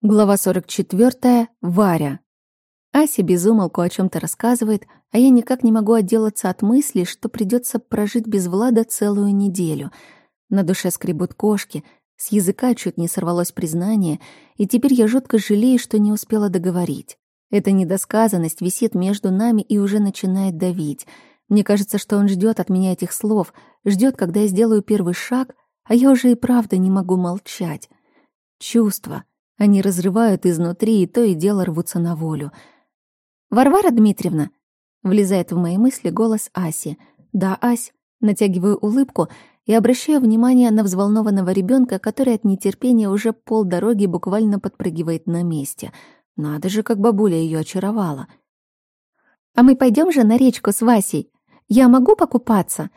Глава 44. Варя. Ася безумолку о чем то рассказывает, а я никак не могу отделаться от мысли, что придется прожить без Влада целую неделю. На душе скребут кошки, с языка чуть не сорвалось признание, и теперь я жутко жалею, что не успела договорить. Эта недосказанность висит между нами и уже начинает давить. Мне кажется, что он ждет от меня этих слов, ждет, когда я сделаю первый шаг, а я уже и правда не могу молчать. Чувства — они разрывают изнутри и то и дело рвутся на волю. «Варвара Дмитриевна!» — влезает в мои мысли голос Аси. «Да, Ась!» — натягиваю улыбку и обращаю внимание на взволнованного ребенка, который от нетерпения уже полдороги буквально подпрыгивает на месте. Надо же, как бабуля ее очаровала. «А мы пойдем же на речку с Васей? Я могу покупаться?»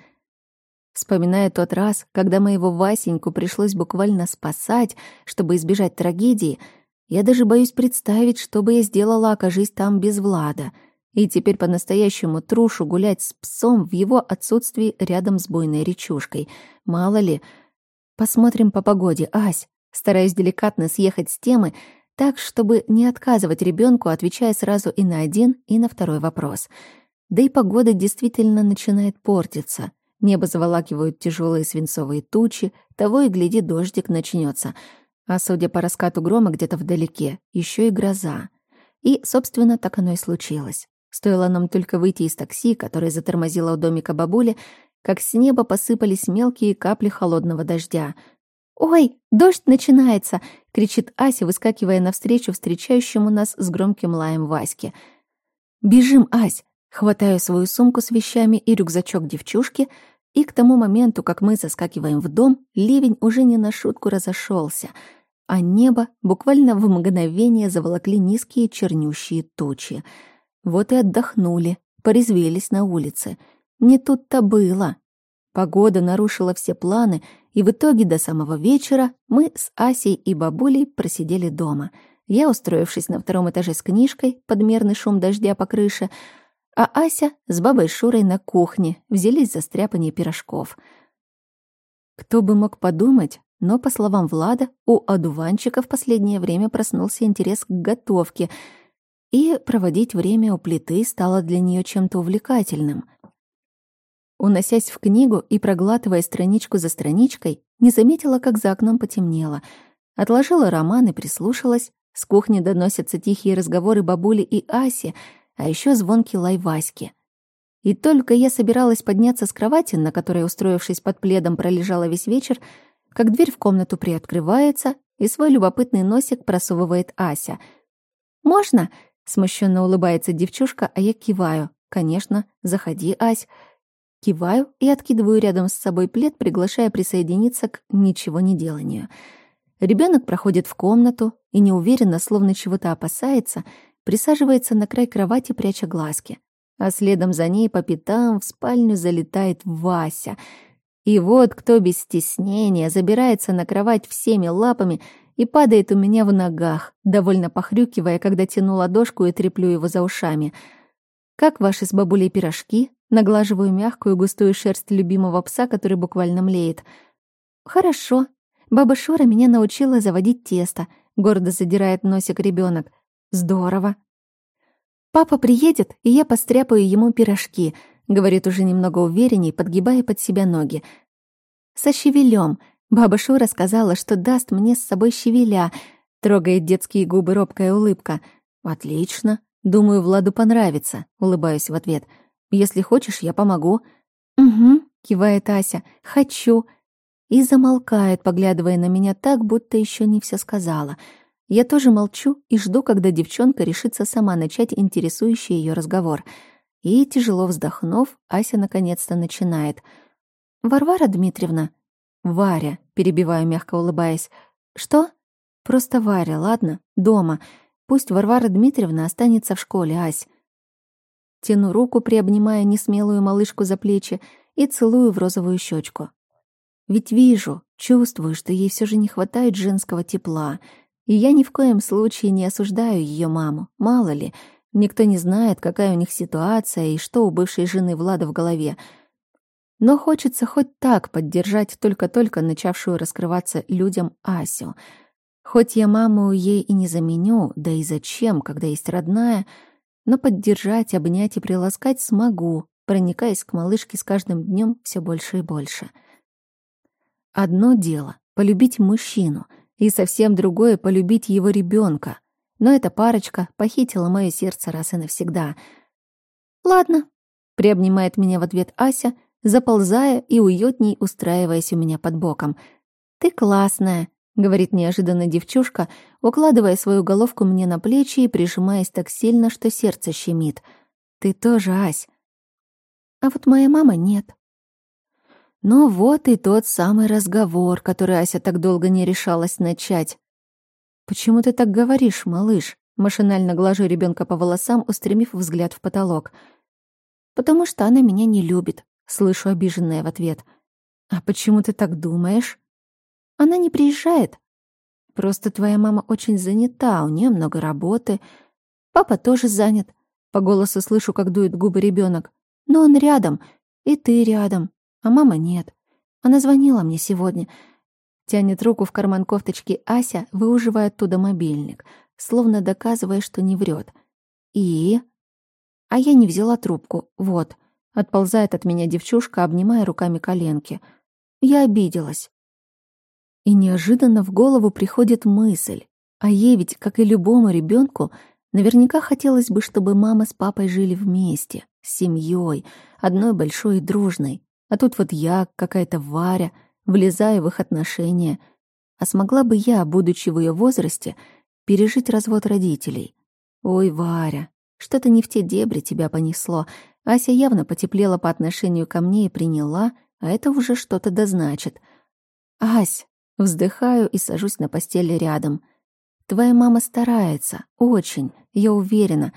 Вспоминая тот раз, когда моего Васеньку пришлось буквально спасать, чтобы избежать трагедии, я даже боюсь представить, что бы я сделала, окажись там без Влада. И теперь по-настоящему трушу гулять с псом в его отсутствии рядом с буйной речушкой. Мало ли. Посмотрим по погоде, Ась. Стараюсь деликатно съехать с темы, так, чтобы не отказывать ребенку, отвечая сразу и на один, и на второй вопрос. Да и погода действительно начинает портиться. Небо заволакивают тяжелые свинцовые тучи, того и гляди, дождик начнется. А судя по раскату грома где-то вдалеке, еще и гроза. И, собственно, так оно и случилось. Стоило нам только выйти из такси, которое затормозило у домика бабули, как с неба посыпались мелкие капли холодного дождя. «Ой, дождь начинается!» — кричит Ася, выскакивая навстречу встречающему нас с громким лаем Ваське. «Бежим, Ась!» Хватаю свою сумку с вещами и рюкзачок девчушки — и к тому моменту, как мы заскакиваем в дом, ливень уже не на шутку разошелся, а небо буквально в мгновение заволокли низкие чернющие тучи. Вот и отдохнули, порезвелись на улице. Не тут-то было. Погода нарушила все планы, и в итоге до самого вечера мы с Асей и бабулей просидели дома. Я, устроившись на втором этаже с книжкой, подмерный шум дождя по крыше, а Ася с бабой Шурой на кухне взялись за стряпание пирожков. Кто бы мог подумать, но, по словам Влада, у одуванчика в последнее время проснулся интерес к готовке, и проводить время у плиты стало для нее чем-то увлекательным. Уносясь в книгу и проглатывая страничку за страничкой, не заметила, как за окном потемнело. Отложила роман и прислушалась. С кухни доносятся тихие разговоры бабули и Аси — а еще звонкий лай Васьки. И только я собиралась подняться с кровати, на которой, устроившись под пледом, пролежала весь вечер, как дверь в комнату приоткрывается, и свой любопытный носик просовывает Ася. «Можно?» — смущенно улыбается девчушка, а я киваю. «Конечно, заходи, Ась». Киваю и откидываю рядом с собой плед, приглашая присоединиться к ничего не деланию. Ребенок проходит в комнату и неуверенно, словно чего-то опасается — присаживается на край кровати, пряча глазки. А следом за ней по пятам в спальню залетает Вася. И вот кто без стеснения забирается на кровать всеми лапами и падает у меня в ногах, довольно похрюкивая, когда тяну ладошку и треплю его за ушами. «Как ваши с бабулей пирожки?» Наглаживаю мягкую густую шерсть любимого пса, который буквально млеет. «Хорошо. Баба Шура меня научила заводить тесто», — гордо задирает носик ребенок. Здорово. Папа приедет, и я постряпаю ему пирожки, говорит уже немного уверенней, подгибая под себя ноги. Со щавелем. Баба Шура сказала, что даст мне с собой щавеля. Трогает детские губы робкая улыбка. Отлично. Думаю, Владу понравится, улыбаюсь в ответ. Если хочешь, я помогу. Угу, кивает Ася. Хочу. И замолкает, поглядывая на меня так, будто еще не все сказала. Я тоже молчу и жду, когда девчонка решится сама начать интересующий ее разговор. И, тяжело вздохнув, Ася наконец-то начинает. «Варвара Дмитриевна?» «Варя», — перебиваю, мягко улыбаясь. «Что?» «Просто Варя, ладно? Дома. Пусть Варвара Дмитриевна останется в школе, Ась». Тяну руку, приобнимая несмелую малышку за плечи, и целую в розовую щечку. Ведь вижу, чувствую, что ей все же не хватает женского тепла — и я ни в коем случае не осуждаю ее маму. Мало ли, никто не знает, какая у них ситуация и что у бывшей жены Влада в голове. Но хочется хоть так поддержать только-только начавшую раскрываться людям Асю. Хоть я маму ей и не заменю, да и зачем, когда есть родная, но поддержать, обнять и приласкать смогу, проникаясь к малышке с каждым днем все больше и больше. Одно дело — полюбить мужчину, и совсем другое — полюбить его ребенка. Но эта парочка похитила мое сердце раз и навсегда. «Ладно», — приобнимает меня в ответ Ася, заползая и уютней устраиваясь у меня под боком. «Ты классная», — говорит неожиданно девчушка, укладывая свою головку мне на плечи и прижимаясь так сильно, что сердце щемит. «Ты тоже, Ась». А вот моя мама нет. Ну вот и тот самый разговор, который Ася так долго не решалась начать. «Почему ты так говоришь, малыш?» Машинально глажу ребенка по волосам, устремив взгляд в потолок. «Потому что она меня не любит», — слышу обиженная в ответ. «А почему ты так думаешь?» Она не приезжает. Просто твоя мама очень занята, у нее много работы. Папа тоже занят. По голосу слышу, как дует губы ребенок. Но он рядом, и ты рядом, а мама нет. Она звонила мне сегодня. Тянет руку в карман кофточки Ася, выуживая оттуда мобильник, словно доказывая, что не врет. И... А я не взяла трубку. Вот. Отползает от меня девчушка, обнимая руками коленки. Я обиделась. И неожиданно в голову приходит мысль. А ей ведь, как и любому ребенку, наверняка хотелось бы, чтобы мама с папой жили вместе, с семьей, одной большой и дружной. А тут вот я, какая-то Варя, влезаю в их отношения. А смогла бы я, будучи в ее возрасте, пережить развод родителей? Ой, Варя, что-то не в те дебри тебя понесло. Ася явно потеплела по отношению ко мне и приняла, а это уже что-то дозначит. «Ась, Вздыхаю и сажусь на постели рядом. Твоя мама старается, очень, я уверена,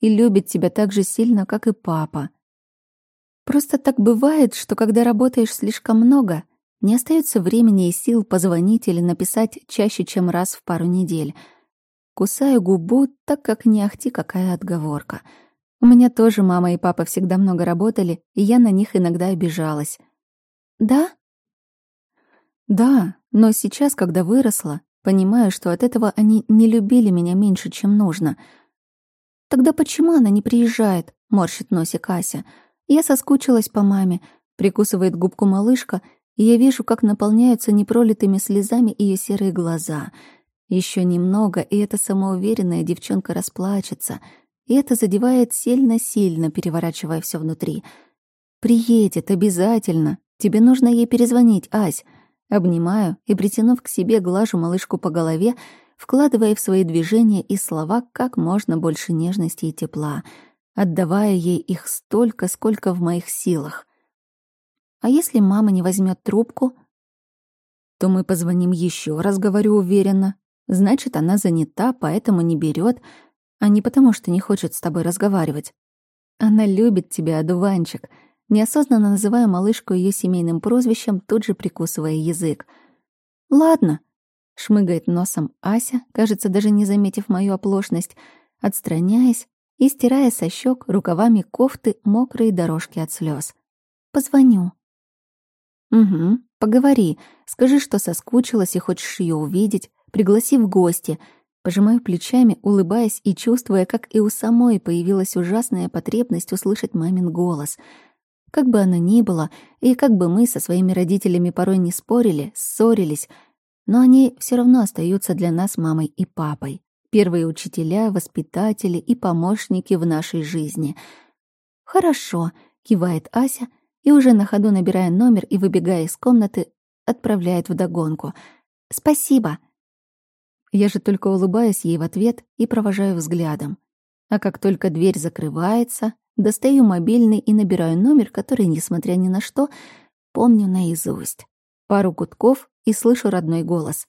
и любит тебя так же сильно, как и папа. Просто так бывает, что когда работаешь слишком много, не остается времени и сил позвонить или написать чаще, чем раз в пару недель. Кусаю губу, так как не ахти какая отговорка. У меня тоже мама и папа всегда много работали, и я на них иногда обижалась. «Да?» «Да, но сейчас, когда выросла, понимаю, что от этого они не любили меня меньше, чем нужно. Тогда почему она не приезжает? Морщит носик Ася. Я соскучилась по маме. Прикусывает губку малышка, и я вижу, как наполняются непролитыми слезами ее серые глаза. Еще немного, и эта самоуверенная девчонка расплачется. И это задевает сильно-сильно, переворачивая все внутри. «Приедет, обязательно. Тебе нужно ей перезвонить, Ась». Обнимаю и, притянув к себе, глажу малышку по голове, вкладывая в свои движения и слова как можно больше нежности и тепла, отдавая ей их столько, сколько в моих силах. А если мама не возьмет трубку, то мы позвоним еще раз, говорю уверенно. Значит, она занята, поэтому не берет, а не потому, что не хочет с тобой разговаривать. Она любит тебя, одуванчик — Неосознанно называя малышку ее семейным прозвищем, тут же прикусывая язык. «Ладно», — шмыгает носом Ася, кажется, даже не заметив мою оплошность, отстраняясь и стирая со щек рукавами кофты мокрые дорожки от слез. «Позвоню». «Угу, поговори, скажи, что соскучилась и хочешь ее увидеть, пригласи в гости», Пожимаю плечами, улыбаясь и чувствуя, как и у самой появилась ужасная потребность услышать мамин голос — как бы оно ни было, и как бы мы со своими родителями порой не спорили, ссорились, но они все равно остаются для нас мамой и папой. Первые учителя, воспитатели и помощники в нашей жизни. «Хорошо», — кивает Ася, и уже на ходу набирая номер и выбегая из комнаты, отправляет вдогонку. «Спасибо». Я же только улыбаюсь ей в ответ и провожаю взглядом. А как только дверь закрывается, Достаю мобильный и набираю номер, который, несмотря ни на что, помню наизусть. Пару гудков и слышу родной голос.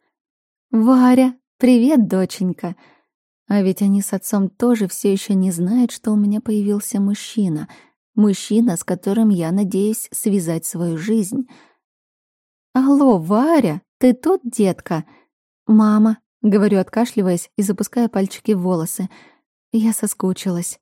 «Варя, привет, доченька!» А ведь они с отцом тоже все еще не знают, что у меня появился мужчина. Мужчина, с которым я надеюсь связать свою жизнь. «Алло, Варя, ты тут, детка?» «Мама», — говорю, откашливаясь и запуская пальчики в волосы. Я соскучилась.